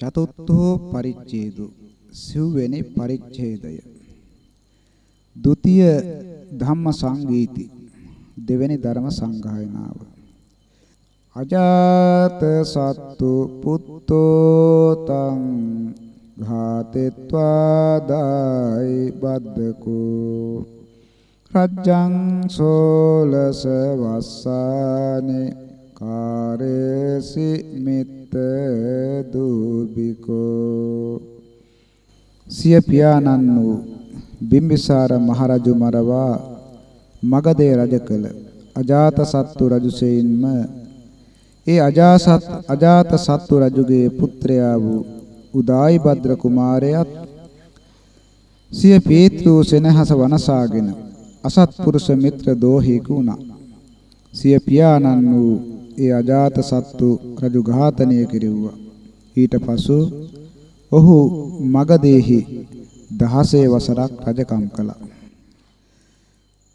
චතුත්ථෝ පරිච්ඡේදු සිව්වෙනි පරිච්ඡේදය. ဒုတိ ය ධම්ම සංගීති දෙවෙනි ධර්ම සංගායනාව. අජාත සත්තු පුත්තෝ තං ඝාතෙත්වා දායි බද්දකෝ. රජ්ජං සෝලස වස්සානේ කාරේසි මිත්ත දූබිකෝ සිය පියාණන් වූ බිම්බිසාර මහරජු මරවා මගධේ රජ කළ අජාත සත්තු රජුසෙයින්ම ඒ අජාසත් අජාත සත්තු රජුගේ පුත්‍රයා වූ උදායි භද්‍ර කුමාරයාත් සිය පීතෘ සෙනහස වනසාගෙන අසත්පුරුෂ මිත්‍ර දෝහික වුණා. සිය පියාණන් වූ ඒ අජාත සත්තු රජු ඝාතනය කෙරෙව්වා. ඊට පසු ඔහු මගදේහි 16 වසරක් රජකම් කළා.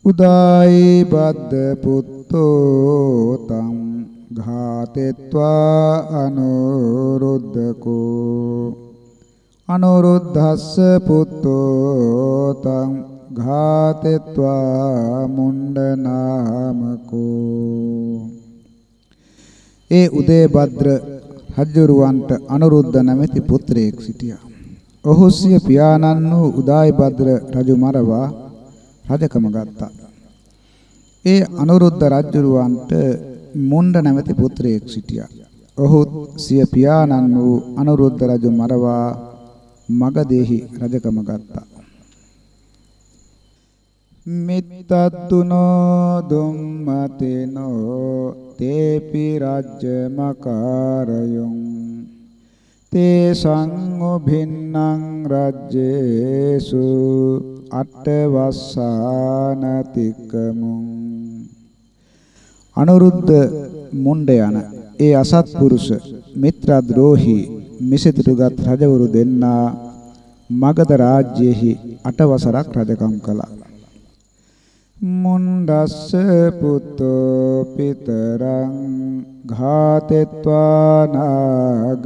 උදායි බද්ද පුත්තෝ තං ඝාතෙත්වා අනුරුද්ධකෝ අනුරුද්ධස්ස පුත්තෝ තං ඝාතෙත්වා මුණ්ඩනාමකෝ ඒ උදේභද්‍ර රජුරවන්ට අනුරුද්ධ නැමැති පුත්‍රයෙක් සිටියා. ඔහු සිය පියාණන් වූ උදායභද්‍ර රජු මරවා රජකම ගත්තා. ඒ අනුරුද්ධ රජුරවන්ට මුණ්ඩ නැමැති පුත්‍රයෙක් සිටියා. ඔහු සිය පියාණන් වූ අනුරුද්ධ රජු මරවා මගදේහි රජකම ගත්තා. මිත්තත්තුනෝ දුම්මතේනෝ තේපි රාජ්‍ය මකාරයොං තේ සංඋභින්නං රජ්‍යේසු අටවස්සානතිකමුං අනුරුද්ධ මුණ්ඩ යන ඒ අසත්පුරුෂ මිත්‍රද්‍රෝහි මිසිතුරුගත් රජවරු දෙන්නා මගධ රාජ්‍යයෙහි අටවසරක් රජකම් කළා මුණ්ඩස්ස පුතෝ පිතරං ඝාතෙත්වා නාගදාසකෝ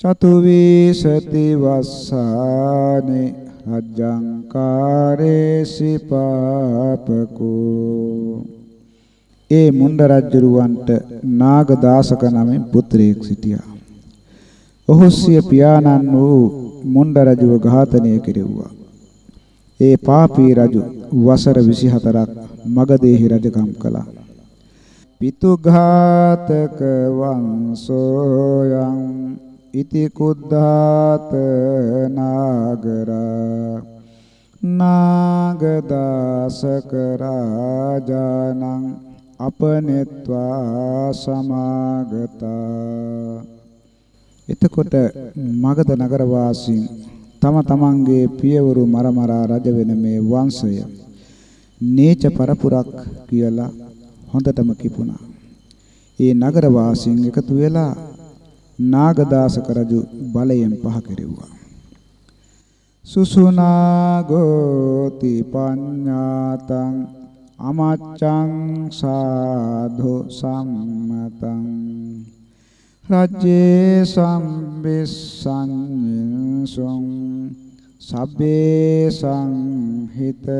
චතුවිසති වස්සානේ රජ්ජංකාරේසි පාපකෝ ඒ මුණ්ඩ රජුරවන්ට නාගදාසක නමින් පුත්‍රයෙක් සිටියා. ඔහු සිය පියාණන් වූ මුණ්ඩ රජුව ඝාතනය කෙරෙව්වා. ඒ පාපී රජු වසර 24ක් මගධේහි රජකම් කළා. පිතුඝාතක වංශෝයං ඉති කුද්ධාත නාගරා නාගදාසක රාජානං අපනෙත්වා සමාගතා එතකොට මගධ නගර වාසීන් තම තමන්ගේ පියවරු මරමරා රජ වෙන මේ වංශය නීච පරපුරක් කියලා හොඳටම කිපුණා. ඒ නගර වාසීන් එකතු වෙලා නාගදාසක රජු බලයෙන් පහ කෙරෙව්වා. සුසුනාගෝති පඤ්ඤාතං අමච්ඡං සාධු සම්මතං රජ්ජේ සම්බිස්සංසං සබ්බේ සංහිතමානසං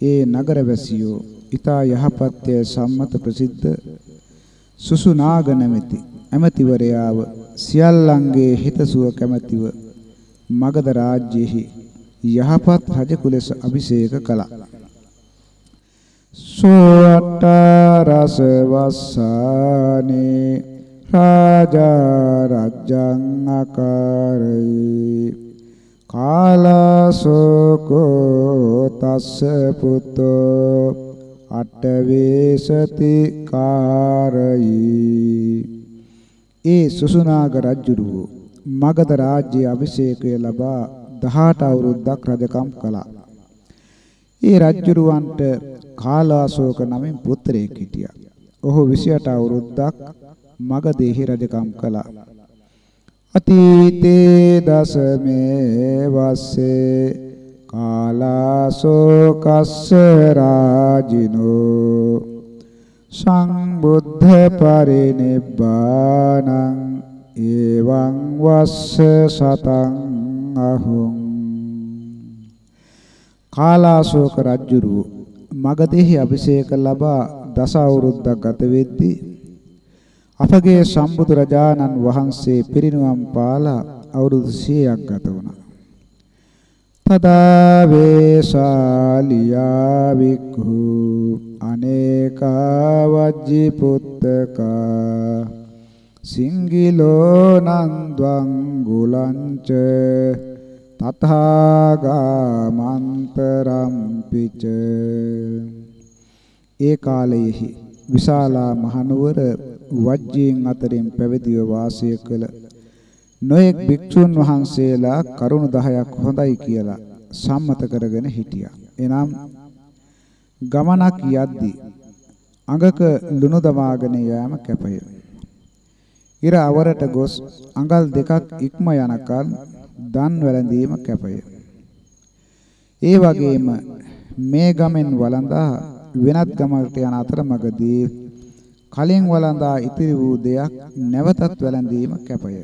ඒ නගරවැසියෝ ඊතා යහපත්ය සම්මත ප්‍රසිද්ධ සුසුනාග නැමැති ඇමතිවරයාව සියල්ලන්ගේ හිතසුව කැමැතිව මගධ රාජ්‍යෙහි යහපත් රජෙකු ලෙස අභිෂේක කළා. සෝට රස වස්සානේ රාජා රජ්ජං අකාරේ කාලසෝකෝ තස්ස පුතෝ අටවේසති කාරයි ඒ සුසුනාග රජුරුව මගධ රාජ්‍ය අභිෂේකය ලබා 18 අවුරුද්දක් රජකම් කළා. ඒ රජුරුවන්ට කාලාශෝක නමින් පුත්‍රයෙක් හිටියා. ඔහු 28 අවුරුද්දක් මගධේහි රජකම් කළා. අතීතේ දසමේ වස්සේ කාලාශෝකස්ස රාජිනෝ සංබුද්ධ පරිනිබ්බානං එවං වස්ස සතං අහුං කාලාශෝක රජුරු මගදෙහි අභිෂේක ලබා දස අවුරුද්දක් ගත වෙද්දී අපගේ සම්බුදු රජාණන් වහන්සේ පිරිනුවම් පාලා අවුරුදු 100ක් ගත වුණා. තදා වේශාලියා වික්ඛු අනේකා වජ්ජි පුත්තකා සිංගිලෝ නන්ද්වං ගුලංච තථාගාමන්තරම් පිච ඒ කාලයේහි විශාලා මහනුවර වජ්ජීන් අතරින් පැවිදිව වාසය කළ නොයෙක් භික්ෂුන් වහන්සේලා කරුණු 10ක් හොඳයි කියලා සම්මත කරගෙන හිටියා. එනම් ගමනක් යද්දී අඟක ලුණු දමාගෙන යෑම කැපය. ඉර අවරට ගොස් අඟල් දෙකක් ඉක්ම යනකල් දන් වැළඳීම කැපය. ඒ වගේම මේ ගමෙන් වළඳා වෙනත් ගමකට යන අතරමඟදී කලින් වළඳා ඉතිරි වූ දෙයක් නැවතත් වැළඳීම කැපය.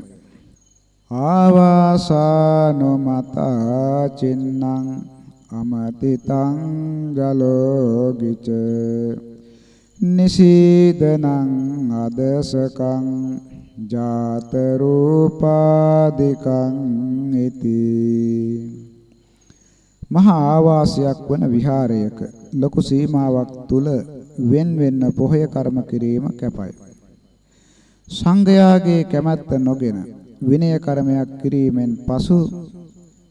ආවාසානුමතා චින්නං අමතිතං ජලෝගිච නිසීදනං අදසකං ජාත රූපාදිකං ඉති මහා ආවාසයක් වන විහාරයක ලොකු සීමාවක් තුල වෙන් වෙන්න පොහය කර්ම කිරීම කැපයි සංඝයාගේ කැමැත්ත නොගෙන විනය කර්මයක් කිරීමෙන් පසු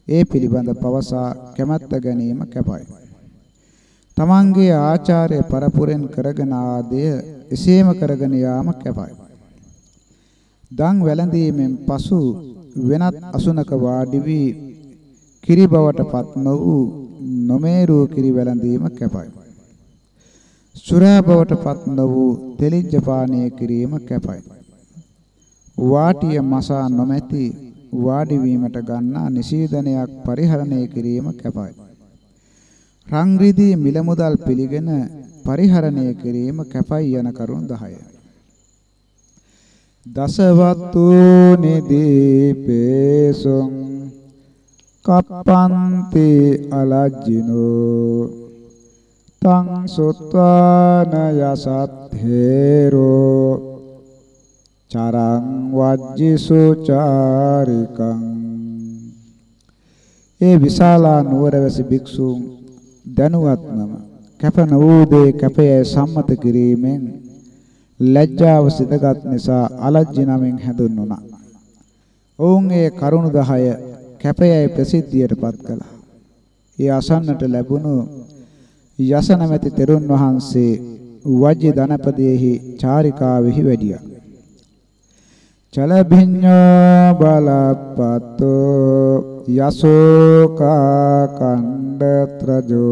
ඒ පිළිබඳ පවසා කැමැත්ත ගැනීම කැපයි. තමන්ගේ ආචාර්ය පරපුරෙන් කරගෙන ආදය එසේම කරගෙන යාම කැපයි. දන් වැළඳීමෙන් පසු වෙනත් අසුනක වාඩි වී කිරි බවට පත් නොවූ නොමේරූ කිරි වැළඳීම කැපයි. සුරා බවට පත් නොවූ තෙලිජ්ජ පානය කිරීම කැපයි. වාටිය මසා නොමැති වාඩි වීමට ගන්නා නිසීදනයක් පරිහරණය කිරීම කැපයි. රං රිදී මිල මුදල් පිළිගෙන පරිහරණය කිරීම කැපයි යන කරුණු 10යි. දසවත්තු නිදීපේසුං කප්පන්ති අලජ්ජිනෝ තං සොත්වාන යසත්ථේරෝ චරං වජ්ජිසු චාරිකං ඒ විශාලා නුවරවැසි භික්ෂූන් දැනුවත්නම කැප නොවූ දේ කැපයයි සම්මත කිරීමෙන් ලැජ්ජාව සිතගත් නිසා අලජ්ජි නමින් හැඳුන්වුණා. ඔවුන් ඒ කරුණු 10 කැපයයි ප්‍රසිද්ධියටපත් කළා. ඒ අසන්නට ලැබුණු යස නැමැති තෙරුන් වහන්සේ වජ්‍ය ධනපදයේහි චාරිකාවෙහි වැඩියා. චලභිඤ්ඤෝ බලප්පතෝ යසෝකා කණ්ඩත්‍රජෝ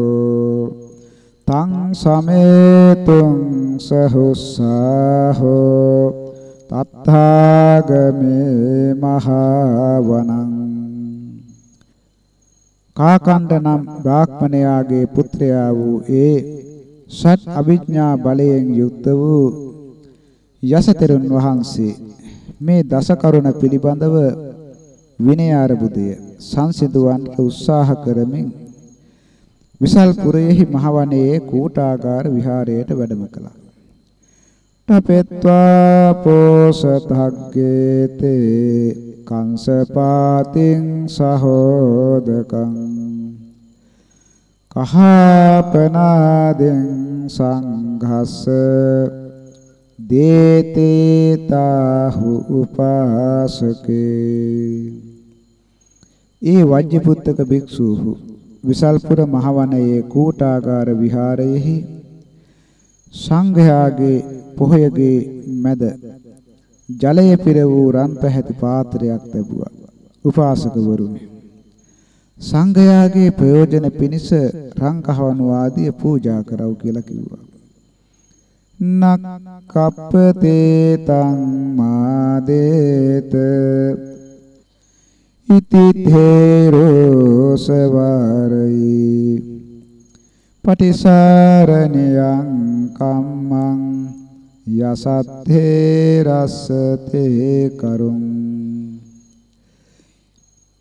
තං සමේතුං සහුස්සහෝ තත්ථාගමේ මහවනං කාකණ්ඩ නම් බ්‍රාහ්මණයාගේ පුත්‍රයා වූ ඒ සත් අභිඥා බලයෙන් යුක්ත වූ යසතරුන් වහන්සේ මේ දස කරුණ පිළිබඳව විනය ආරබුදය සංසිඳවන්නට උත්සාහ කරමින් විසල් පුරයේහි මහවනයේ කූටාගාර විහාරයට වැඩම කළා. තපෙත්වා පෝසතග්ගේතේ කංසපාතින් සහෝදකං කහපනාදෙන් සංඝස්ස දේතේ තාහු උපාසකේ ඒ වජ්ජපුත්තක භික්ෂූහු විසල්පුර මහවනයේ කූටාගාර විහාරයේහි සංඝයාගේ පොහොයගේ මැද ජලය පිර වූ රන් පැහැති පාත්‍රයක් ලැබුවා. උපාසකවරුනි සංඝයාගේ ප්‍රයෝජන පිණිස රන් කහවණු ආදිය පූජා කරව් කියලා කිව්වා. නක්කප්පතේ තං මාදේත ඉති තේරෝ සවරයි පටිසරණයං කම්මං යසත්තේ රස්සතේ කරුම්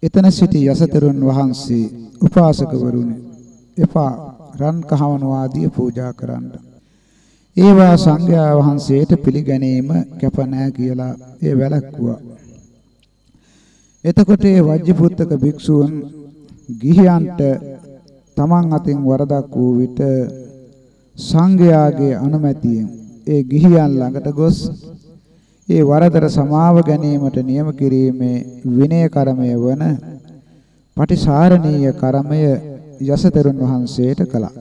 එතන සිටි යසතරුන් වහන්සේ උපාසකවරුනි එපා රන් කහවණු ආදිය පූජා කරන්න. ඒවා සංඝයා වහන්සේට පිළිගැනීම කැප නැහැ කියලා ඒ වැළැක්වුවා. එතකොට ඒ වජ්ජපුත්තක භික්ෂූන් ගිහියන්ට තමන් අතින් වරදක් වූ විට සංඝයාගේ අනුමැතියෙන් ඒ ගිහියන් ළඟට ගොස් ඒ වරදට සමාව ගැනීමට නියම කිරීමේ විනය කර්මය වන පටිසාරණීය කර්මය යසතරුන් වහන්සේට කළා.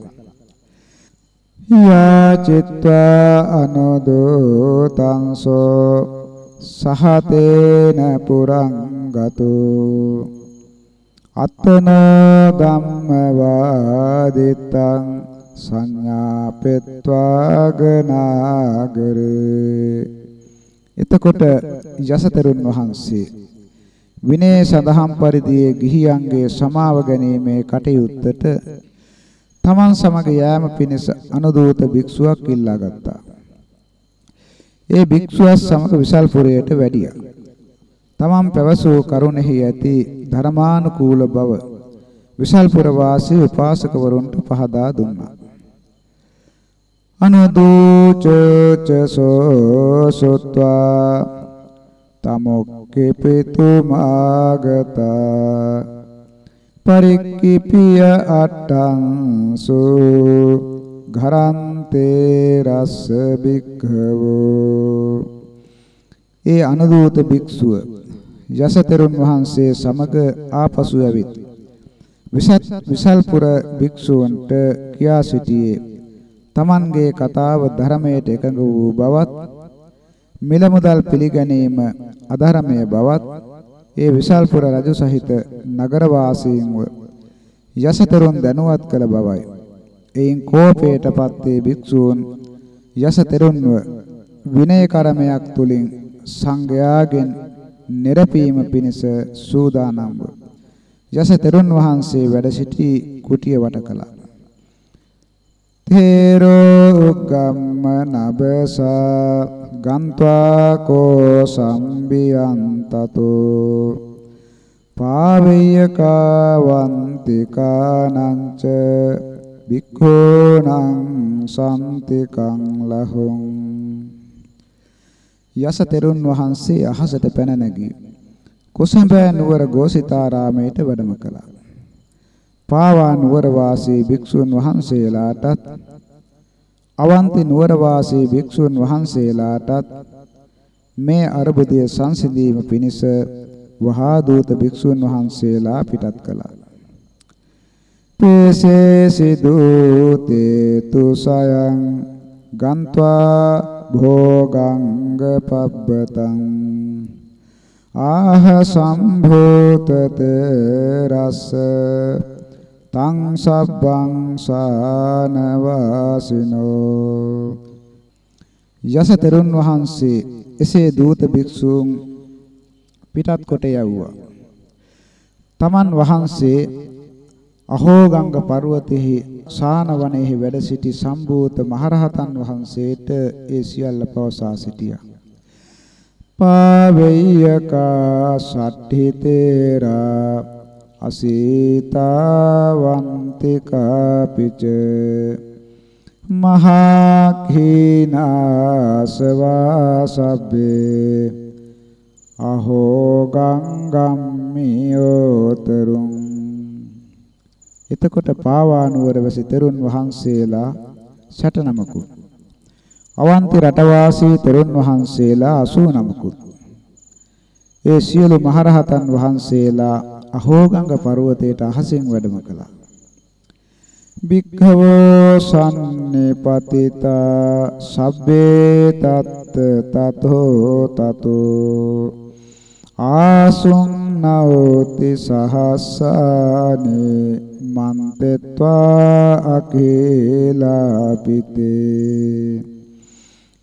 යාචිත්වා අනෝදෝතංසෝ සහතේන පුරං ගතෝ අත්තන ධම්මවාදිතං සංඥාපෙත්වාගනාගරේ එතකොට යසතරුන් වහන්සේ විනය සඳහන් පරිදි ගිහියන්ගේ සමාව ගැනීමේ කටයුත්තට තමන් සමග යෑම පිණිස අනුදූත භික්ෂුවක් ඉල්ලා ගත්තා. ඒ භික්ෂුව සමග විසල්පුරයට වැඩියා. තමන් පැවසූ කරුණෙහි ඇති ධර්මානුකූල බව විසල්පුර වාසී උපාසකවරුන්ට පහදා දුන්නා. අනුදූචචසෝ සොත්වා තමොක්කෙපිතුමාගතා පරික්කිපිය අට්ටංසු ඝරන්තේ රස්ස බික්ඛවෝ ඒ අනුදූත භික්ෂුව යසතරුන් වහන්සේ සමග ආපසු ඇවිත් විසල්පුර භික්ෂූන්ට කියා සිටියේ තමන්ගේ කතාව ධර්මයට එකඟ වූ බවත් මිල මුදල් පිළිගැනීම අධර්මය බවත් ඒ විසල්පුර රජු සහිත නගර වාසීන්ව යසතරුන් දැනුවත් කළ බවයි. එයින් කෝපයටපත් වේ භික්ෂූන් යසතරුන්ව විනය කර්මයක් තුලින් සංඝයාගෙන් නිරපීම පිණිස සූදානම්ව. යසතරුන් වහන්සේ වැඩ සිටි කුටිය වට කළා. තේරෝ උග්ගම්ම නබසා ගන්්වා කෝ සම්බියන්තතෝ පාවේයකාවන්තිකානංච භික්ඛූනං සම්තිකං ලහුං යස තෙරුන් වහන්සේ අහසට පැන නැගී කුසඹෑ නුවර ගෝසිතාරාමයට වැඩම කළා. පාවා නුවර වාසී භික්ෂුන් වහන්සේලාටත් අවන්ති නුවර වාසී භික්ෂුන් වහන්සේලාටත් මේ අරබුදය සංසිඳීම පිණිස වහා දූත භික්ෂුන් වහන්සේලා පිටත් කළා. පේසේ සිදූතේ තුසයන් ගන්්වා භෝගංග පබ්බතං ආහ සම්භූතත රස තං සබ්බං සානවාසිනෝ යස තෙරුන් වහන්සේ එසේ දූත භික්ෂූන් පිටත් කොට යවුවා. තමන් වහන්සේ අහෝගංග පර්වතෙහි සාන වනයේහි වැඩ සිටි සම්භූත මහරහතන් වහන්සේට ඒ සියල්ල පවසා සිටියා. පාවෙය්‍යකා සට්ඨිතේරා අසීතාවන්තිකා පිච මහා khීනාසවා සබ්බේ අහෝ ගංගම්මියෝතරුං එතකොට පාවානුවර වැසි තෙරුන් වහන්සේලා සැටනමකුත් අවන්ති රටවාසී තෙරුන් වහන්සේලා 89කුත් ඒ සියලු මහරහතන් වහන්සේලා අහෝගංග පර්වතයට අහසින් වැඩම කළා. භික්ඛවෝ සම්නිපතිතා සබ්බේ තත් තතෝ තතෝ ආසුං නවති සහස්සානේ මන්තත්වා අකේලාපිතේ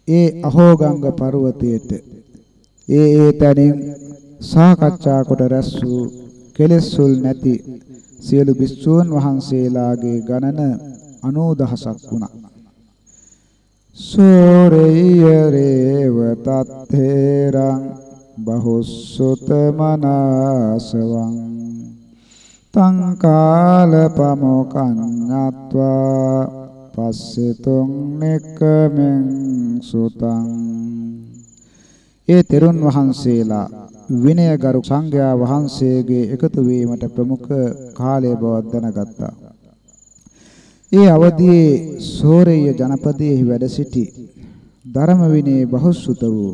ඒ අහෝගංග පර්වතයට ඒ ඒ තැනින් සාකච්ඡා කොට රැස් වූ කෙලෙස්ුල් නැති සියලු භික්ෂූන් වහන්සේලාගේ ගණන 90000ක් වුණා. සෝරේය රේව තත්තේරං බහුසුත මනසවං තං කාලපමෝකඤ්ඤත්වා පස්සෙතුං නෙකමෙන් සුතං ඒ තෙරුන් වහන්සේලා විනයගරු සංඝයා වහන්සේගේ එකතු වීමට ප්‍රමුඛ කාලය බවක් දැනගත්තා. ඒ අවදියේ සෝරේය ජනපදයේ වැඩ සිටි ධර්ම විනයේ බහුසුත වූ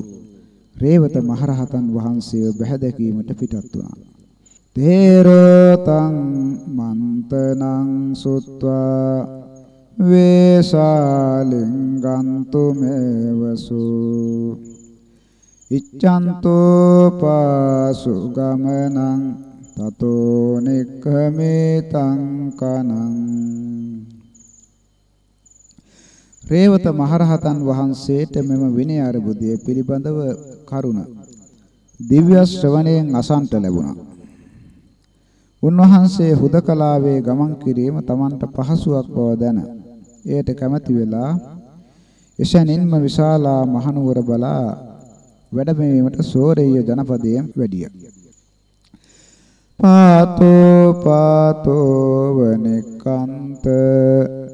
රේවත මහරහතන් වහන්සේව බැහැදැකීමට පිටත් වුණා. තේරතං මන්තනං සුත්වා වේශාලින්ගන්තු මේවසු ඉච්ඡන්තෝ පාසු ගමනං තතෝ නික්ඛමේතං කනං රේවත මහරහතන් වහන්සේට මෙම විනය අරුබුදය පිළිබඳව කරුණ දිව්‍ය ශ්‍රවණයෙන් අසන්ට ලැබුණා. උන්වහන්සේ හුදකලාවේ ගමන් කිරීම Tamanට පහසුවක් බව දැන එයට කැමැති වෙලා එසැනින්ම විශාලා මහනුවර බලා වැඩමවීමට සෝරේය ජනපදයෙන් වැඩිය. පාතෝ පාතෝ වනිකන්ත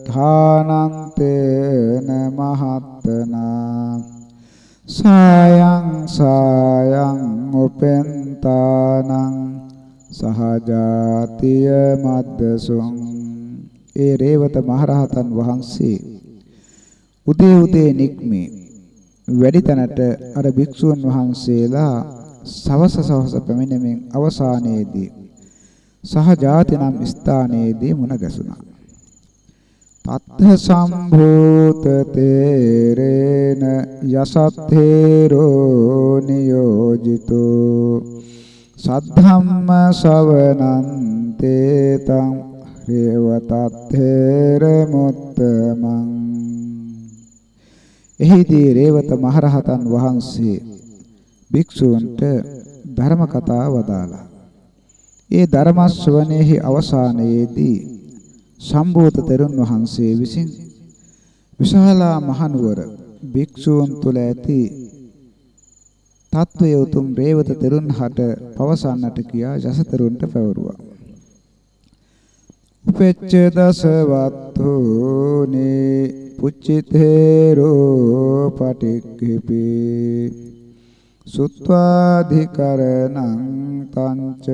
ධානන්තේන මහත්තනා සායං සායං උපෙන්තානං සහජාතිය මද්දසුං ඒ රේවත මහරහතන් වහන්සේ. උදේ උදේ නික්මේ. වැඩි තැනට අර භික්ෂුන් වහන්සේලා සවස සවස පැමිණෙමින් අවසානයේදී සහජාති නම් ස්ථානයේදී මුණ ගැසුණා. තත්ථ සම්භූත තේරේන යසත්තේරෝ නියෝජිතෝ සද්ධම්ම ශවනං තේතං රේවතත්තේර මුත්තමං එහිදී රේවත මහරහතන් වහන්සේ භික්ෂූන්ට ධර්ම කතා වදාලා. ඒ ධර්ම ශ්‍රවණයේ අවසානයේදී සම්බෝධ තෙරුන් වහන්සේ විසින් විශාලා මහනුවර භික්ෂූන් තුල ඇති තත්වයේ උතුම් රේවත තෙරුන් හට පවසන්නට කියා යසතරුන්ට පැවරුවා. උපෙච්ච දසවත්තුනේ පුච්චිතේරෝ පටික්ඛිපි සුත්වාධිකරණං තංච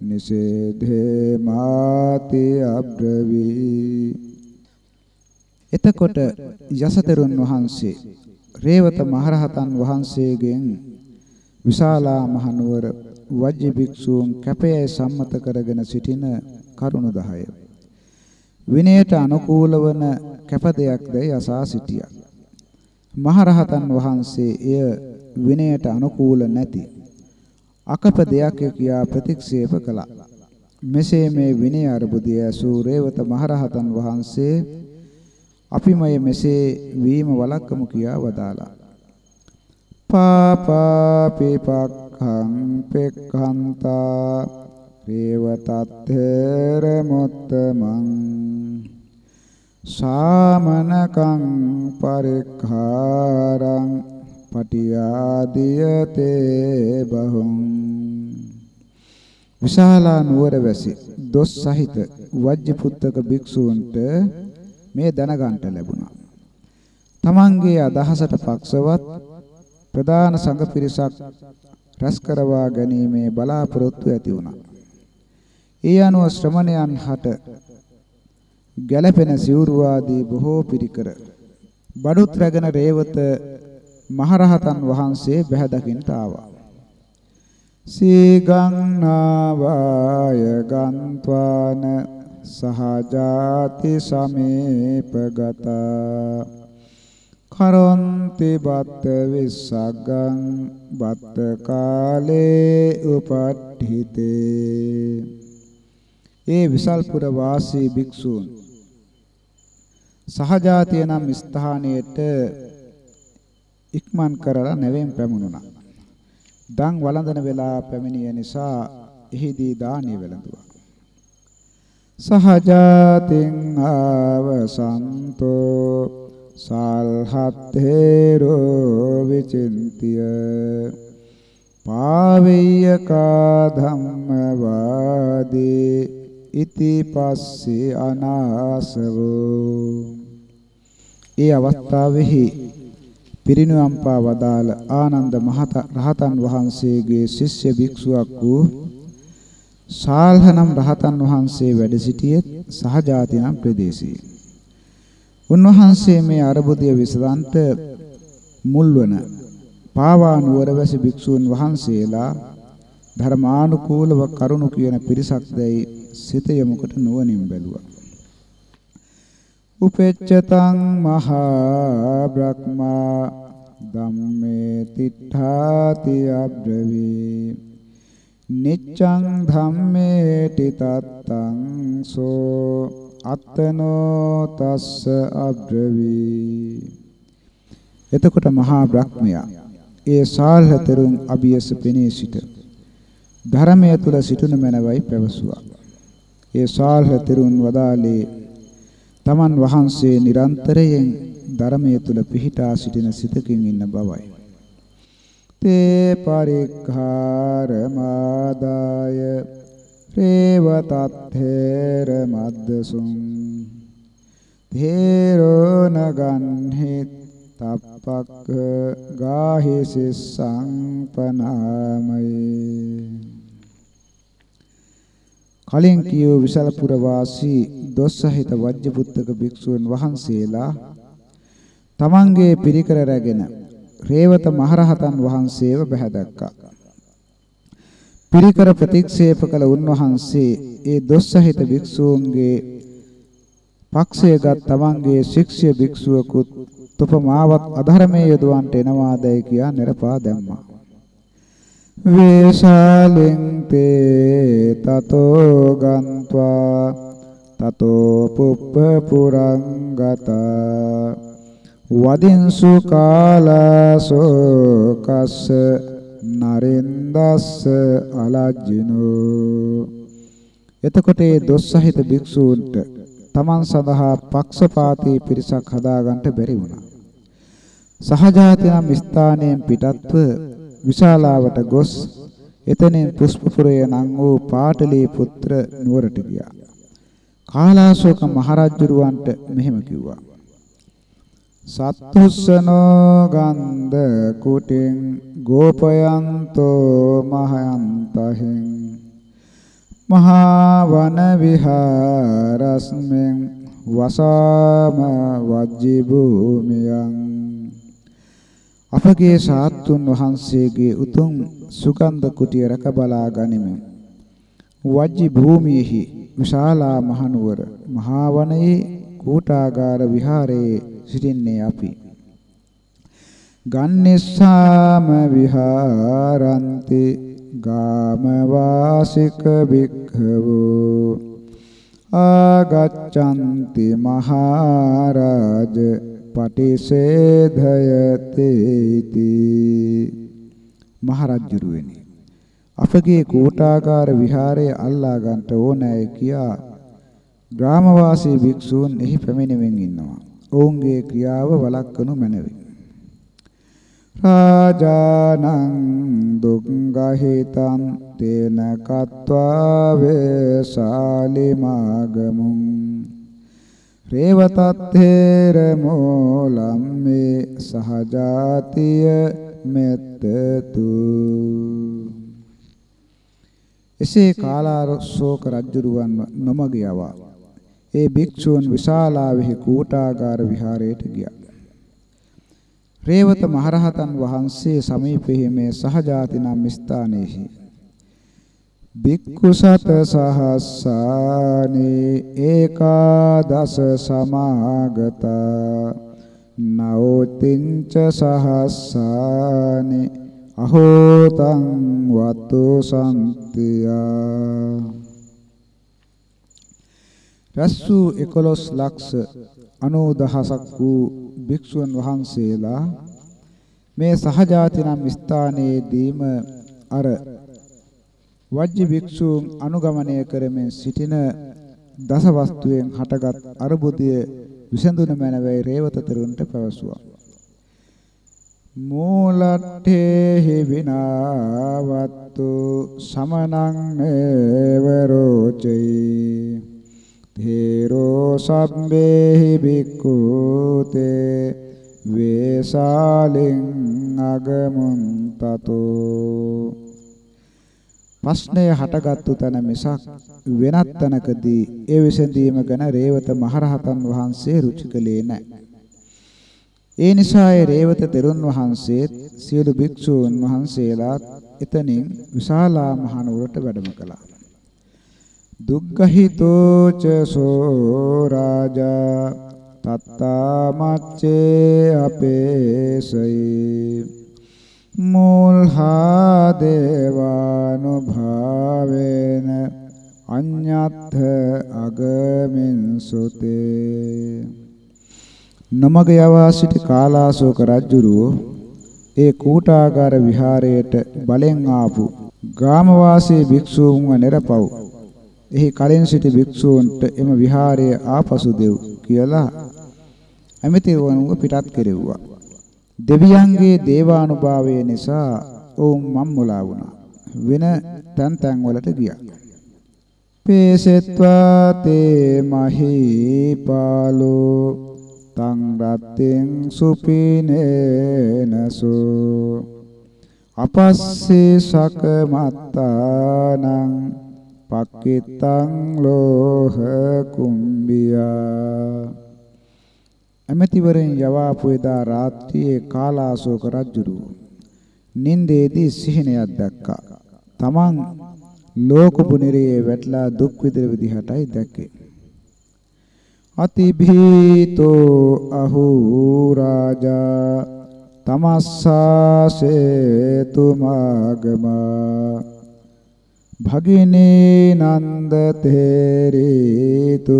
නිසේධේ මාති අබ්‍රවි. එතකොට යසතරුන් වහන්සේ රේවත මහරහතන් වහන්සේගෙන් විශාලා මහනුවර වජ්ජ භික්ෂූන් කැපයයි සම්මත කරගෙන සිටින කරුණු 10 විනයට අනුකූල වන කැප දෙයක්ද යසා සිටියා මහරහතන් වහන්සේ එය විනයට අනුකූල නැති අකප දෙයක් කියා ප්‍රතික්ෂේප කළා මෙසේ මේ විනය අරුබුදය සූරේවත මහරහතන් වහන්සේ අපිමය මෙසේ වීම වළක්කමු කියා වදාලා. පාපාපිපක්ඛං පෙක්ඛන්තා රේවතත්තේර මොත්තමං සාමනකං පරික්ඛාරං පටියාදියතේ බහුං විශාලා නුවර වැසි දොස් සහිත වජ්ජ පුත්තක භික්ෂූන්ට මේ දැනගන්ට ලැබුණා. තමන්ගේ අදහසට පක්ෂවත් ප්‍රධාන සංඝ පිරිසක් රැස් කරවා ගැනීමේ බලාපොරොත්තු ඇති වුණා. ඒ අනුව ශ්‍රමණයන් හට ගැළපෙන සිවුරු ආදී බොහෝ පිරිකර. බඩුත් රැගෙන රේවත මහරහතන් වහන්සේ බැහැ දකින්නට ආවා. සීගං නාවාය ගන්්වාන සහජාති සමීපගතා. කරොන්ති බත් විස්සග්ගං බත් කාලේ උපට්ඨිතේ. ඒ විසල්පුර වාසී භික්ෂූන් සහජාතිය නම් ස්ථානයට ඉක්මන් කරලා නැවෙන් පැමුණුණා. දන් වළඳන වෙලා පැමිණිය නිසා එහිදී දානිය වැළඳුවා. සහජාතින් ආවසන්තෝ සල්හත්තේරෝ විචින්තිය පාවෙය්‍ය කා ධම්මවාදී ඉති පස්සේ අනාසවෝ ඒ අවස්ථාවෙහි පිරිනුවම් පා වදාළ ආනන්ද මහත රහතන් වහන්සේගේ ශිෂ්‍ය භික්ෂුවක් වූ ශාල්හනම් රහතන් වහන්සේ වැඩ සිටියේ සහජාති නම් ප්‍රදේශයේ. උන්වහන්සේ මේ අරබුදිය විසදන්ත මුල්වන පාවා නුවරවැසි භික්ෂූන් වහන්සේලා ධර්මානුකූලව කරුණු කියන පිරිසක් දැයි සිත යොමුකට නුවණින් බැලුවා. උපෙච්චතං මහා බ්‍රහ්මා ධම්මේ තිඨාති අබ්‍රවී. නිච්ඡං ධම්මේ තිතත්තං සෝ අත්තනෝ තස්ස අබ්‍රවී. එතකොට මහා බ්‍රහ්මයා ඒ සාල්හතරුන් අභියස පෙනී සිට ධර්මය තුල සිටුන මැනවයි පැවසුවා. ඒ සාල්හතරුන් වදාලේ තමන් වහන්සේ නිරන්තරයෙන් ධර්මයේ තුල පිහිටා සිටින සිතකින් ඉන්න බවයි. තේ පරික්ඛාර මාදාය රේව තත්තේර මද්දසුං තේරෝ නගන්හි තප්පක්ඛ ගාහි සිස්සං පනාමයේ කලින් කියෝ විසලපුර වාසී දොස් සහිත වජ්ජපුත්තක භික්ෂූන් වහන්සේලා තමන්ගේ පිරිකර රැගෙන රේවත මහරහතන් වහන්සේව බැහැදක්කා. පිරිකර ප්‍රතික්ෂේප කළ උන්වහන්සේ ඒ දොස් සහිත භික්ෂූන්ගේ පක්ෂයගත් තමන්ගේ ශික්ෂ්‍ය භික්ෂුවකුත් තුපමාවත් අධර්මයේ යොදවන්ට එනවාදයි කියා නිරපා දැම්මා. වේශාලින් තේ තතෝ ගන්්වා තතෝ පුප්ප පුරං ගතා වදින්සු කාලසෝ කස්ස නරින්දස්ස අලජ්ජිනෝ එතකොට ඒ දොස් සහිත භික්ෂූන්ට තමන් සඳහා පක්ෂපාතී පිරිසක් හදාගන්න බැරි වුණා. සහජාතිනම් ස්ථානයෙන් පිටත්ව විශාලාවට ගොස් එතනින් පුෂ්පපුරය නම් වූ පාටලී පුත්‍ර නුවරට ගියා. කාලාශෝක මහරජුරවන්ට මෙහෙම කිව්වා. සත්තුස්සනෝ ගන්ධ කුටින් ගෝපයන්තෝ මහයන්තහෙන් මහා වන විහාරස්මෙන් වසාම වජ්ජි භූමියං අපගේ සාත්තුන් වහන්සේගේ උතුම් සුගන්ධ කුටිය රැක බලා ගනිමු. වජ්ජි භූමියෙහි විශාලා මහනුවර මහා වනයේ කූටාගාර විහාරයේ සිටින්නේ අපි. ගන්නිස්සාම විහාරන්ති ගාම වාසික භික්ඛවෝ ආගච්ඡanti මහරජ පටිසේධයතේති මහරජුරුවනි අපගේ කෝටාකාර විහාරය අල්ලා ගන්නට ඕනෑ කියා ග්‍රාමවාසී භික්ෂූන් එහි පැමිණෙමින් ඉන්නවා. ඔවුන්ගේ ක්‍රියාව වළක්වනු මැනවි. රාජානං දුක්ගහිතං තේන කତ୍වා වේසාලිමාගමුං රේවතත්තේර මෝලම් මේ සහජාතිය මෙත්තතු. එසේ කාලාරෝක රජුරුවන් නොමග යවා ඒ භික්ෂූන් විශාලාවෙහි කූටාගාර විහාරයට ගියා. රේවත මහරහතන් වහන්සේ සමීපෙහි මේ සහජාති නම් ස්ථානයේහි භික්ඛු සත සහස්සානේ ඒකාදස සමාගතා නවතිංච සහස්සානේ අහෝතං වතු සම්තියා රස්සු 11 ලක්ෂ 90000ක් වූ භික්ෂුන් වහන්සේලා මේ සහජාති නම් ස්ථානයේදීම අර වජ්ජ භික්ෂූන් අනුගමනය කරමින් සිටින දස වස්තුවෙන් හටගත් අරුබුදිය විසඳුන මැනවයි රේවත තෙරුන්ට පැවසුවා. මූලට්ඨේහි විනාවත්තු සමනං නේවරෝචයි තේරෝ සබ්බේහි බික්ඛූතේ වේසාලින් අගමුන් තතෝ ප්‍රශ්නය හටගත්තු තැන මිසක් වෙනත් තැනකදී ඒ විසඳීම ගැන රේවත මහරහතන් වහන්සේ රුචි කළේ නැහැ. ඒ නිසා ඒ රේවත තෙරුන් වහන්සේත් සියලු භික්ෂූන් වහන්සේලාත් එතනින් විශාලා මහනුවරට වැඩම කළා. දුග්ගහිතෝ ච සෝ රාජා තත්තා මච්චේ අපේසයි මූල්හා දේවානුභාවේන අඤ්ඤත්ථ අගමින් සුතේ නමග යවා සිටි කාලාශෝක රජුරෝ ඒ කූටාගාර විහාරයට බලෙන් ආපු ග්‍රාමවාසී භික්ෂූන්ව නිරපව්. එහි කලින් සිටි භික්ෂූන්ට එම විහාරය ආපසු දෙව් කියලා ඇමතිවරුන්ව පිටත් කෙරෙව්වා. දෙවියන්ගේ දේවානුභාවය නිසා ඔවුන් මම්මුලා වුණා. වෙන තැන් තැන් වලට ගියා. පේසෙත්වා තේ මහීපාලෝ තං රත්තින් සුපිනේනසෝ. අපස්සේ සකමත්තානං පක්කිතං ලෝහ කුම්බියා. ඇමතිවරෙන් යවාපු එදා රාත්‍රියේ කාලාශෝක රජුරු නින්දේදී සිහිනයක් දැක්කා. තමන් ලෝකපුනිරයේ වැටලා දුක් විඳින විදිහටයි දැක්කේ. අතිභීතෝ අහූ රාජා තමස්සාසේතුමාගමා භගිනී නන්ද තේරීතු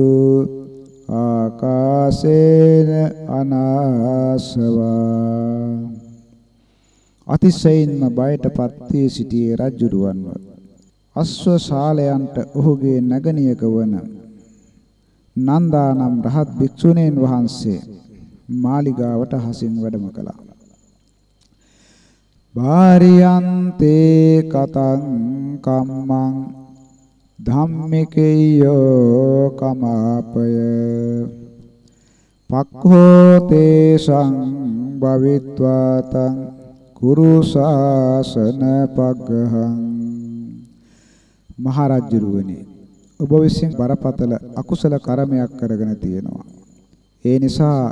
ආකාශේන අනාසවා. අතිශයින්ම බයටපත් වී සිටියේ රජුරුවන්ව අස්ව ශාලයන්ට ඔහුගේ නගනියක වන නන්දානම් රහත් භික්ෂුණීන් වහන්සේ මාලිගාවට හසින් වැඩම කළා. බාරියන්තේ කතං කම්මං ධම්මිකයෝ කමාපය. පක්ඛෝ තේසං භවිත්වා තං කුරු ශාසන පග්ගහං මහරජුරුවනි ඔබ විසින් බරපතල අකුසල කර්මයක් කරගෙන තියෙනවා. ඒ නිසා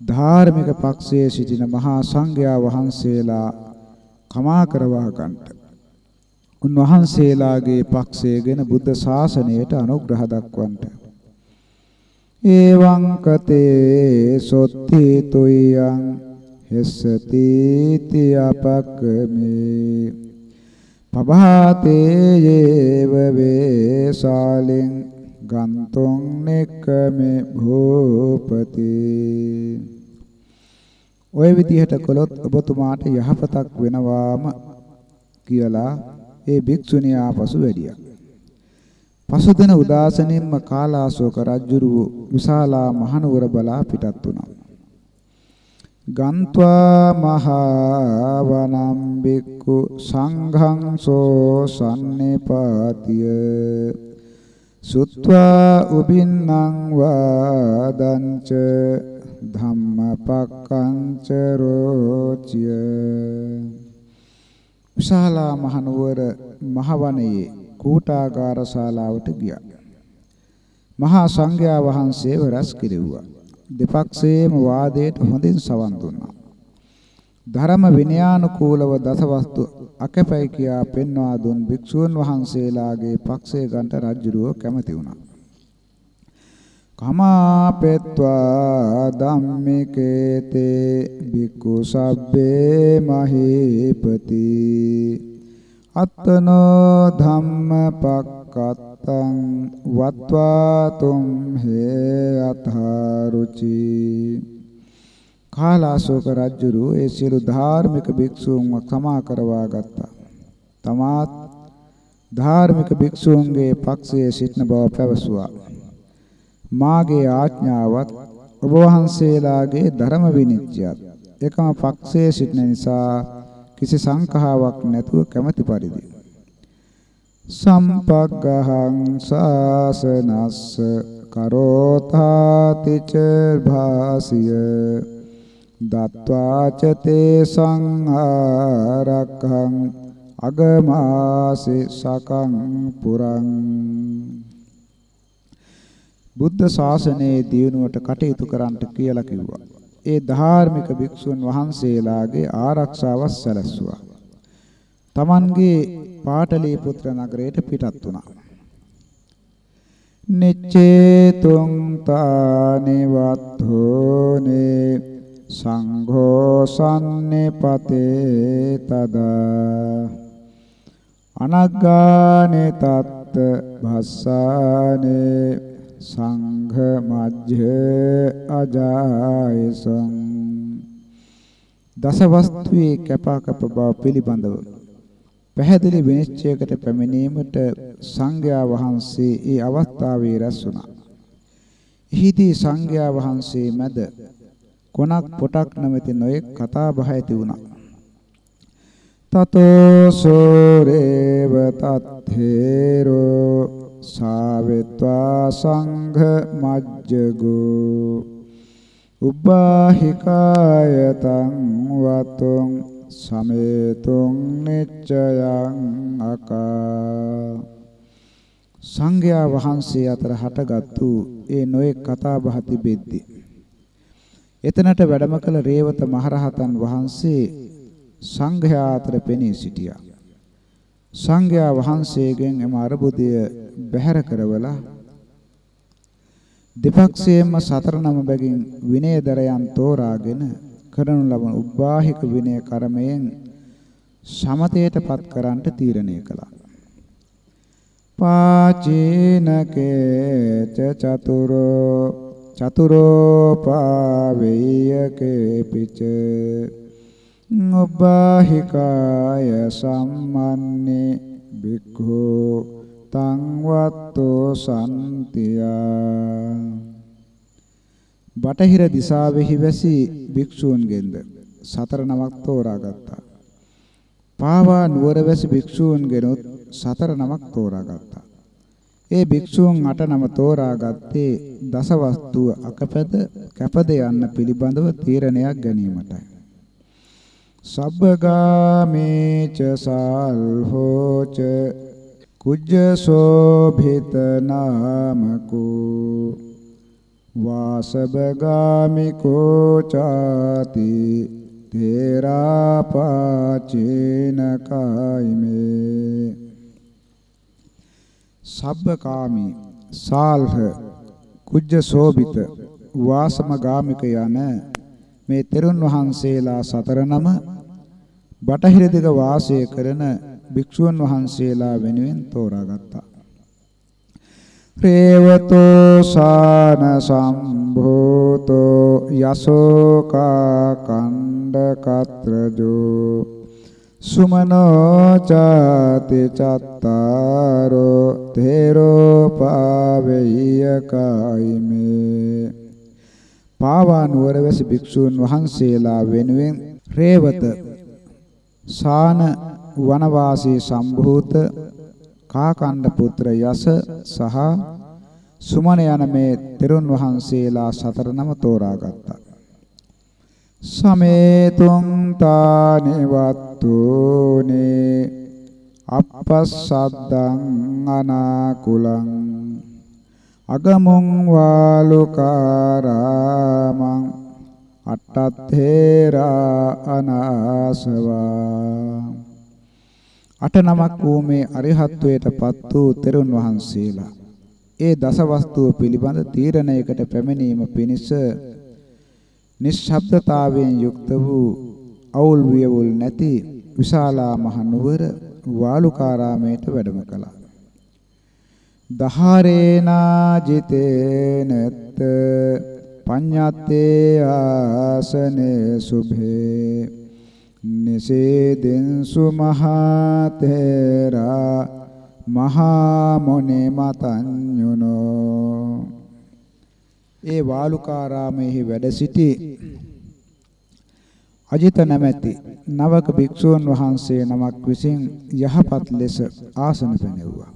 ධාර්මික පක්ෂයේ සිටින මහා සංඝයා වහන්සේලා කමා කරවා ගන්නට. උන්වහන්සේලාගේ පක්ෂයේගෙන බුද්ධ ශාසනයට අනුග්‍රහ දක්වන්නට. ඒවං කතේ සොත්ති තුයං හෙස්සති තියපක්කමේ පබහතේ යේව වේසාලින් ගන්තොං නෙක්කමේ භූපති ඔය විදිහට කළොත් ඔබතුමාට යහපතක් වෙනවාම කියලා ඒ භික්ෂුණිය ආපසු වැඩියා. පසුදින උදාසනින්ම කාලාශෝක රජුරු විශාලා මහනුවර බලා පිටත් වුණා. ගන්්වා මහා වනම් බික්කු සංඝං සෝ සම්නිපාතිය සුත්වා උබින්නම් වාදංච ධම්මපක්කංච රෝචිය විශාලා මහනුවර මහවනයේ කූටාගාර ශාලාවට ගියා මහා සංඝයා වහන්සේව රැස් කෙරෙව්වා දෙපක්ෂයේම වාදයට හොඳින් සවන් දුන්නා. ධර්ම විනයානුකූලව දසවස්තු අකපයි කියා පෙන්වා දුන් භික්ෂූන් වහන්සේලාගේ පක්ෂය ගන්ට රජුරුව කැමති වුණා. කමාපෙත්වා ධම්මිකේතේ බික්ඛු සබ්බේ මහීපති අත්තනෝ ධම්මපක්කත් තං වත්වා තුම් හේ අතාරුචි කාලාශෝක රජුරු ඒ සියලු ධාර්මික භික්ෂූන්ව සමා කරවා ගත්තා. තමාත් ධාර්මික භික්ෂූන්ගේ පක්ෂයේ සිටින බව පැවසුවා. මාගේ ආඥාවත් ඔබ වහන්සේලාගේ ධර්ම විනිශ්චයත් එකම පක්ෂයේ සිටින නිසා කිසි සංකහාවක් නැතුව කැමැති පරිදි. සම්පග්ගහං සාසනස්ස කරෝතාතිච භාසිය. දත්වාච තේ සංහාරක්ඛං අගමාසි සකං පුරං. බුද්ධ ශාසනයේ දියුණුවට කටයුතු කරන්නට කියලා කිව්වා. ඒ ධාර්මික භික්ෂුන් වහන්සේලාගේ ආරක්ෂාව සැලැස්සුවා. Tamanගේ පාටලීපුත්‍ර නගරයට පිටත් වුණා. නිච්චේතුං තානිවත්ථෝනේ සංඝෝ සම්නිපතේ තදා අනග්ගානේ තත්ත භස්සානේ සංඝ මජ්ජ අජායසං දසවස්තුවේ කැපාකප බව පිළිබඳව පැහැදිලි විනිශ්චයකට පැමිණීමට සංඝයා වහන්සේ ඒ අවස්ථාවේ රැස් වුණා. එහිදී සංඝයා වහන්සේ මැද කොනක් පොටක් නැමැති නොයෙක් කතා බහ ඇති වුණා. තතෝ සෝරේව තත්තේරෝ සාවෙත්වා සංඝ මජ්ජගෝ උබ්බාහිකායතං වතුං සමේතුං නිච්චයං අකා සංඝයා වහන්සේ අතර හටගත්තු ඒ නොයෙක් කතා බහ තිබෙද්දී එතනට වැඩම කළ රේවත මහරහතන් වහන්සේ සංඝයා අතර පෙනී සිටියා. සංඝයා වහන්සේගෙන් එම අරුබුදය බැහැර කරවලා දෙපක්ෂයෙන්ම සතර නම බැගින් විනයදරයන් තෝරාගෙන කරනු ලබන උබ්බාහික විනය කර්මයෙන් සමතේටපත් කරන්නට තීරණය කළා. පාචීනකේච චතුරෝ චතුරෝ පාවේයකේ පිච උබ්බාහිකාය සම්මන්නේ බික්ඛෝ තං වත්තෝ සම්තියා බටහිර දිසාවෙහි වැසි භික්ෂූන්ගෙන්ද සතර නමක් තෝරාගත්තා. පාවා නුවර වැසි භික්ෂූන්ගෙනුත් සතර නමක් තෝරාගත්තා. ඒ භික්ෂූන් අට නම තෝරාගත්තේ දසවස්තුව අකපැද කැපද යන්න පිළිබඳව තීරණයක් ගැනීමටයි. සබ්බගාමේච සල්හෝච කුජ්ජසෝභිත නාමකෝ වාසබගාමිකෝ ചാති තේරාපාචේන කායිමේ සබ්බකාමී සාල්හ කුජ්ජසෝභිත වාසමගාමික යන මේ තෙරුන් වහන්සේලා සතර නම බටහිර දිග වාසය කරන භික්ෂුන් වහන්සේලා වෙනුවෙන් තෝරාගත්තා. රේවතෝ සාන සම්භූතෝ යසෝකා කණ්ඩ කත්‍රජෝ සුමනෝ චාති චත්තාරෝ තේරෝ පාවෙය්‍යකයිමේ පාවා නුවර වැසි භික්ෂූන් වහන්සේලා වෙනුවෙන් රේවත සාන වනවාසී සම්භූත කාකණ්ඩ පුත්‍ර යස සහ සුමන යන මේ තෙරුන් වහන්සේලා සතර නම තෝරාගත්තා. සමේතුං තානිවත්තුනේ අපස්සද්දං අනාකුලං අගමුං වාලුකාරාමං අට්ඨත්තේරා අනාසවා අට නමක් වූ මේ අරිහත්වයටපත් වූ තෙරුන් වහන්සේලා ඒ දසවස්තුව පිළිබඳ තීරණයකට පැමිණීම පිණිස නිශ්ශබ්දතාවයෙන් යුක්ත වූ අවුල් වියවුල් නැති විශාලා මහ නුවර වාලුකාරාමයට වැඩම කළා. දහරේනා ජිතේනත් පඤ්ඤත්තේ ආසනේ සුභේ නිසේදෙන්සු මහතේරා මහා මොනේ මතඤ්ඤුනෝ ඒ වාලුකාරාමයේ වැඩ සිටි අජිත නැමැති නවක භික්ෂූන් වහන්සේ නමක් විසින් යහපත් ලෙස ආසන පැනෙව්වා.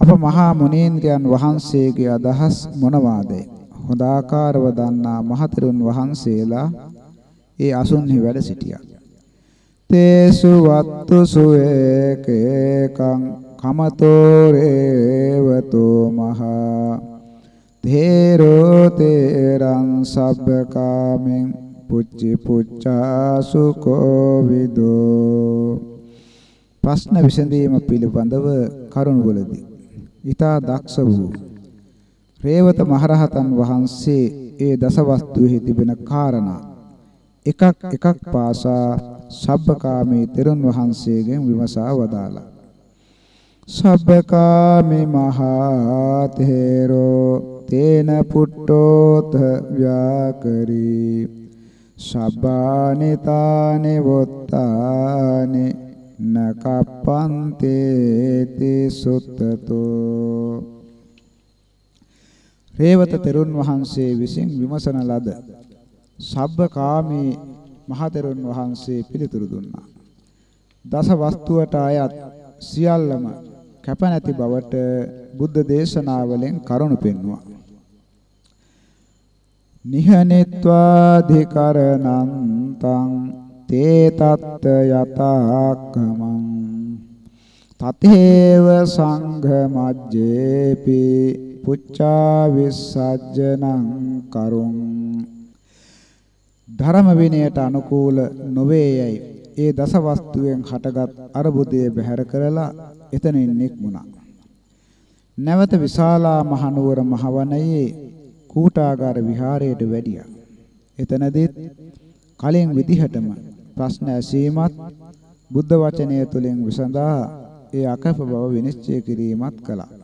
අප මහා මුනීන්ද්‍රයන් වහන්සේගේ අදහස් මොනවාදයි? හොඳ ආකාරව දන්නා මහතෙරුන් වහන්සේලා ඒ අසුන්හි වැඩ සිටියා. තේසු වත්තු සුවේකේකං කමතෝ රේවතෝ මහා තේරෝ තේරං සබ්බකාමෙන් පුච්චි පුච්චාසු කෝවිදෝ ප්‍රශ්න විසඳීම පිළිබඳව කරුණවලදී ඊතා දක්ෂ වූ රේවත මහරහතන් වහන්සේ ඒ දසවස්තුෙහි තිබෙන කාරණා එකක් එකක් පාසා සබ්බකාමී තෙරුන් වහන්සේගෙන් විමසා වදාලා සබ්බකාමී මහා තේරෝ තේන පුට්ටෝත ව්‍යාකරී සබ්බානි තානි වොත්තානි නකප්පන්තේති සුත්තතෝ. රේවත තෙරුන් වහන්සේ විසින් විමසන ලද සබ්බකාමී මහතෙරුන් වහන්සේ පිළිතුරු දුන්නා. දස වස්තුවට අයත් සියල්ලම කැප නැති බවට බුද්ධ දේශනාවලෙන් කරුණු පෙන්වුවා. නිහනිත්වාධිකරණං තං තේ තත්ත යතාක්කමං තතේව සංඝ මජ්ජේපි පුච්චා විසජ්ජනං කරුං ධර්ම විනයට අනුකූල නොවේයයි ඒ දසවස්තුවෙන් හටගත් අරබුදයේ බැහැර කරලා එතනින් නික්මුණා නැවත විශාලා මහනුවර මහවනයේ කූටාගාර විහාරයට වැඩියා. එතනදීත් කලින් විදිහටම ප්‍රශ්න ඇසීමත් බුද්ධ වචනය තුළින් විසඳා ඒ අකප බව විනිශ්චය කිරීමත් කළා.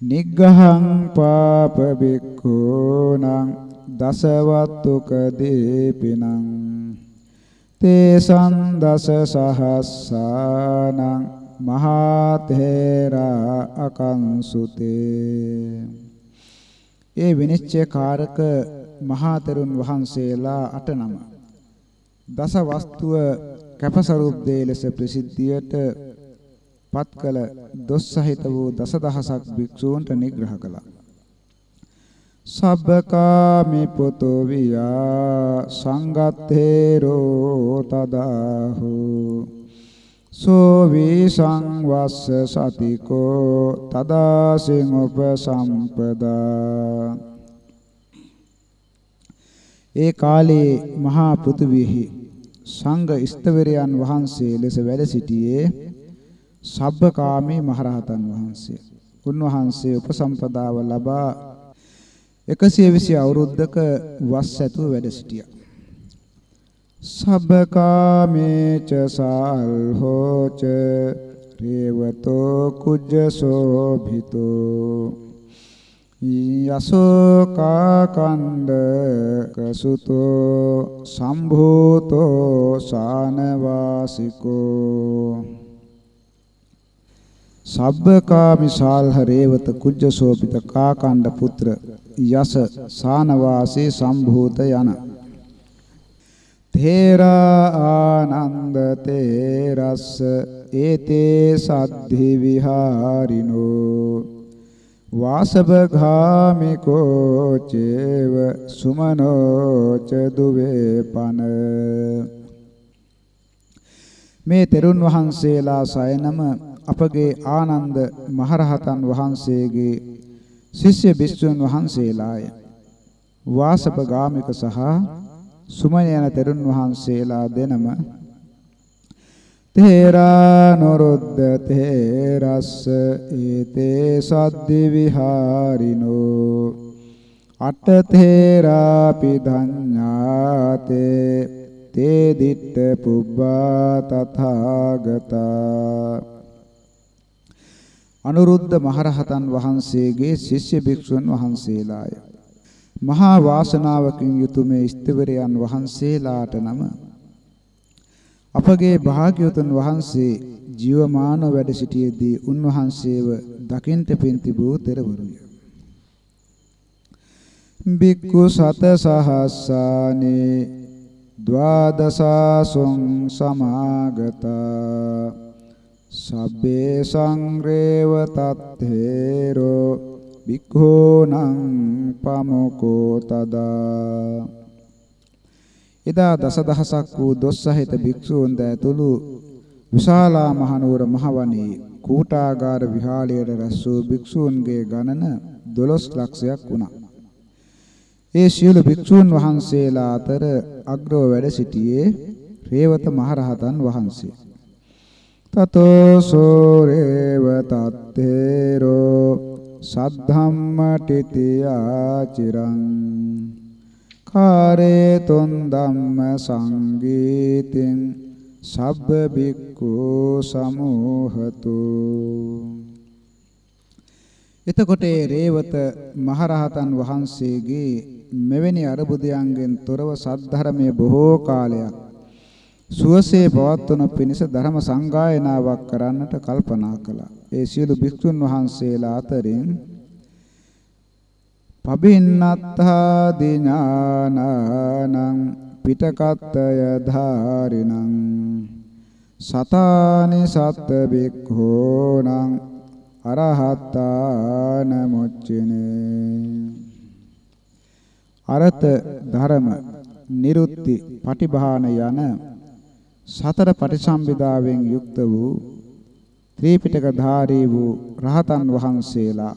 නිග්ගහං පාප බික්ඛූනං දසවත්තුක දීපිනං තේසං දස සහස්සානං මහා තේරා අකංසුතේ ඒ විනිශ්චයකාරක මහතෙරුන් වහන්සේලා අට නම දස වස්තුව කැපසරුප් දේ ලෙස ප්‍රසිද්ධියට පත් කළ දොස් සහිත වූ දසදහසක් භික්ෂූන්ට නිග්‍රහ කළා. සබ්බකාමි පුතු වියා සංගත්තේරෝ තදාහෝ සෝ විසංවස්ස සතිකෝ තදාසින් උපසම්පදා ඒ කාලේ මහා පෘථුවියෙහි සංඝ ස්තවරයන් වහන්සේ ලෙස වැඩ සිටියේ සබ්බකාමී මහරහතන් වහන්සේ. උන්වහන්සේ උපසම්පදාව ලබා 120 අවුරුද්දක වස් ඇතුව වැඩ සිටියා. සබ්බකාමේච සාල්හෝච රේවතෝ කුජ්ජසෝභිතෝ යසෝකාකණ්ඩ කසුතෝ සම්භූතෝ සානවාසිකෝ සබ්බකාමිසාල්හ රේවත කුජ්ජසෝභිත කාකණ්ඩ පුත්‍ර යස සානවාසී සම්භූත යන. තේරා ආනන්ද තේරස්ස ඒතේ සද්ධි විහාරිනෝ. වාසබඝාමිකෝ චේව සුමනෝ ච දුවේපන. මේ තෙරුන් වහන්සේලා සයනම අපගේ ආනන්ද මහරහතන් වහන්සේගේ ශිෂ්‍ය බිස්සුන් වහන්සේලාය. වාසබගාමික සහ සුමන යන තෙරුන් වහන්සේලා දෙනම තේරා නොරුද්ද තේරස්ස ඒතේ සද්දි විහාරිනෝ. අට තේරාපි ධඤ්ඤාතේ තේ දිට්ඨ පුබ්බා තථාගතා. අනුරුද්ධ මහරහතන් වහන්සේගේ ශිෂ්‍ය භික්ෂුන් වහන්සේලාය මහා වාසනාවකින් යුතු මේ ස්තිවරයන් වහන්සේලාට නම අපගේ භාග්‍යවතුන් වහන්සේ ජීවමානව වැඩ සිටියේදී උන්වහන්සේව දකින්ට පින් තිබූ තෙරවරුය. බික්කු සත සහස්සානේ ද්වාදසාසුං සමාගතා සබ්බේ සංරේව තත්තේරෝ බික්ඛෝනං පමෝකෝ තදා එදා දසදහසක් වූ දොස් සහිත භික්ෂූන් දැතුළු විශාලා මහනුවර මහවණේ කූටාගාර විහාරයට රැස් වූ භික්ෂූන්ගේ ගණන 12 ලක්ෂයක් වුණා. ඒ සියලු භික්ෂූන් වහන්සේලා අතර අග්‍රව වැඩ සිටියේ රේවත මහරහතන් වහන්සේ. තතෝ සෝරේව තත්තේරෝ සද්ධම්ම ටිතියා චිරං කාරේ තුන් ධම්ම සංගීතෙන් සබ්බ බික්ඛු සමෝහතු එතකොට රේවත මහරහතන් වහන්සේගේ මෙවැනි අරුබුදයන්ගෙන් තොරව සද්ධර්මයේ බොහෝ කාලයක් සුවසේ පවත්වන පිණිස ධර්ම සංගායනාවක් කරන්නට කල්පනා කළා. ඒ සියලු භික්ෂුන් වහන්සේලා අතරින් පබින්නත්තා දිඥානං පිටකත්තය ධාරිණං සතානි සත්ත බික්ඛෝණං අරහත්තාන මුච්චිනේ අරත ධර්ම නිරුත්ති පටිභාන යන සතර පටිසම්භිදාවෙන් යුක්ත වූ ත්‍රිපිටක ධාරී වූ රහතන් වහන්සේලා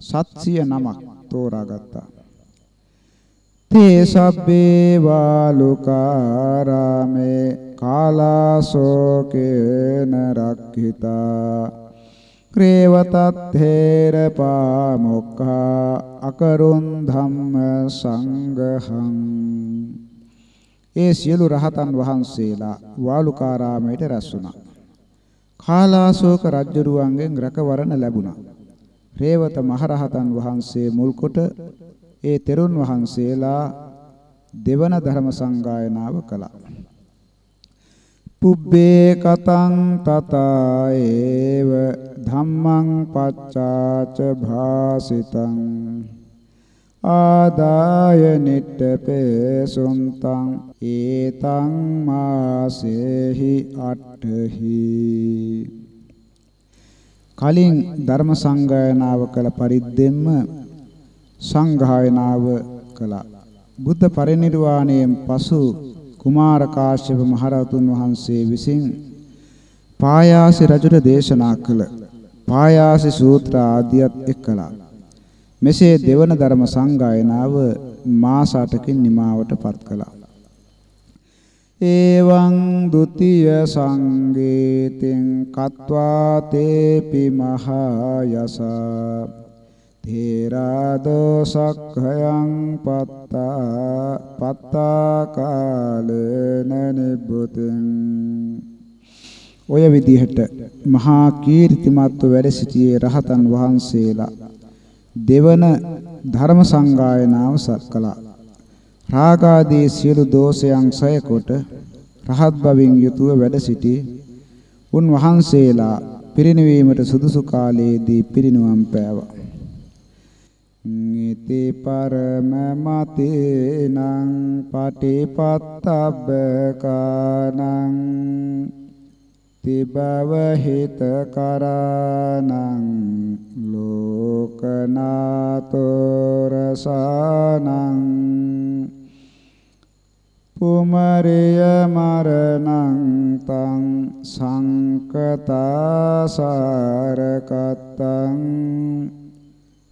සත්සිය නමක් තෝරාගත්තා. තේ සබ්බේ වාලුකාරාමේ කාලාසෝකේන රක්ඛිතා ක්‍රේවතත්තේර පාමොක්ඛා අකරුන් ධම්ම සංඝහං ඒ සියලු රහතන් වහන්සේලා වාලුකාරාමයට රැස් වුණා. කාලාසෝක රජුරුවන්ගෙන් රැකවරණ ලැබුණා. රේවත මහරහතන් වහන්සේ මුල් කොට ඒ තෙරුන් වහන්සේලා දෙවන ධර්ම සංගායනාව කළා. පුබ්බේ කතං තතා ඒව ධම්මං පච්චාච භාසිතං ආදාය නිට්ඨපේ සුන්තං ඒතං මාසේහි අට්ඨහි කලින් ධර්ම සංගායනාව කළ පරිද්දෙන්ම සංගායනාව කළා. බුද්ධ පරිනිර්වාණයෙන් පසු කුමාර කාශ්‍යප මහරහතුන් වහන්සේ විසින් පායාසි රජුට දේශනා කළ පායාසි සූත්‍ර ආදියත් එක්කලා. මෙසේ දෙවන ධර්ම සංගායනාව මාස 8කින් නිමාවටපත් කළා. එවං ဒ ුතිය සංගීතෙන් කତ୍වා තේපි මහයස තේරාදෝ සක්ඛයං පත්තා පත්තා කාලේන නිබ්බුතෙන් ඔය විදිහට මහා කීර්තිමත්ව වැඩ සිටියේ රහතන් වහන්සේලා දෙවන ධර්ම සංගායනාව සක්කලා රාගාදී සියලු දෝෂයන් සය කොට රහත් බවින් යුතුව වැඩ සිටි උන් වහන්සේලා පිරිනිවීමට සුදුසු කාලයේදී පිරිනුවම් පෑවා. නිති පරම මතේනං පටිපත්තබ්බ කානං තිබව හිත කරානං ලෝකනාතෝරසානං කුමරිය මරණං තං සංකතාසාරකත්තං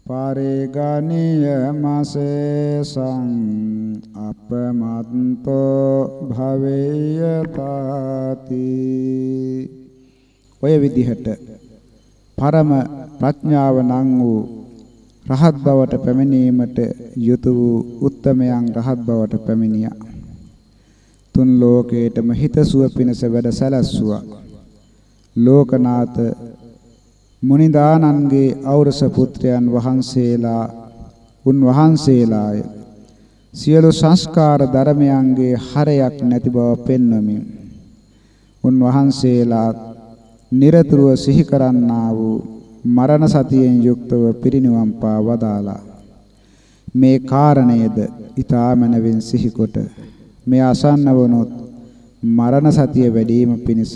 පරිගණිය මසේසං අපමත්තෝ භවේයතාති ඔය විදිහට පරම ප්‍රඥාව නම් වූ රහත් බවට පැමිණීමට යුතු වූ උත්තමයන් රහත් බවට පැමිණියා තුන් ලෝකේටම හිතසුව පිණස වැඩ සැලැස්සුවා. ලෝකනාත මුනිදානන්ගේ ඖරස පුත්‍රයන් වහන්සේලා උන්වහන්සේලාය. සියලු සංස්කාර ධර්මයන්ගේ හරයක් නැති බව පෙන්වමින් උන්වහන්සේලා নিরතුරුව සිහි කරන්නා වූ මරණ සතියෙන් යුක්තව පිරිනිවන් පා වදාලා මේ කාරණයද ඊ타මනවෙන් සිහිකොට මේ අසන්න වනොත් මරණ සතිය වැඩිම පිණිස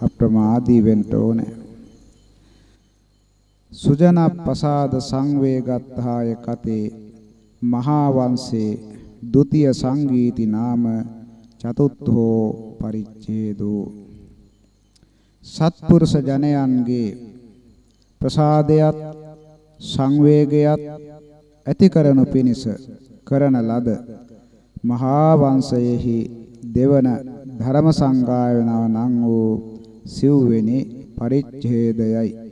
අප්‍රමාදී වෙන්න ඕනේ. සුජනප්පසාද සංවේගත්හාය කතේ මහා වංශේ ဒ ුතිය සංගීති නාම චතුත්ථෝ පරිච්ඡේදෝ සත්පුරුෂ ජනයන්ගේ ප්‍රසාදයත් සංවේගයත් ඇති කරනු පිණිස කරන ලද මහා වංශයේහි දෙවන ධර්ම සංගායනාව නම් වූ සිව්වෙනි පරිච්ඡේදයයි.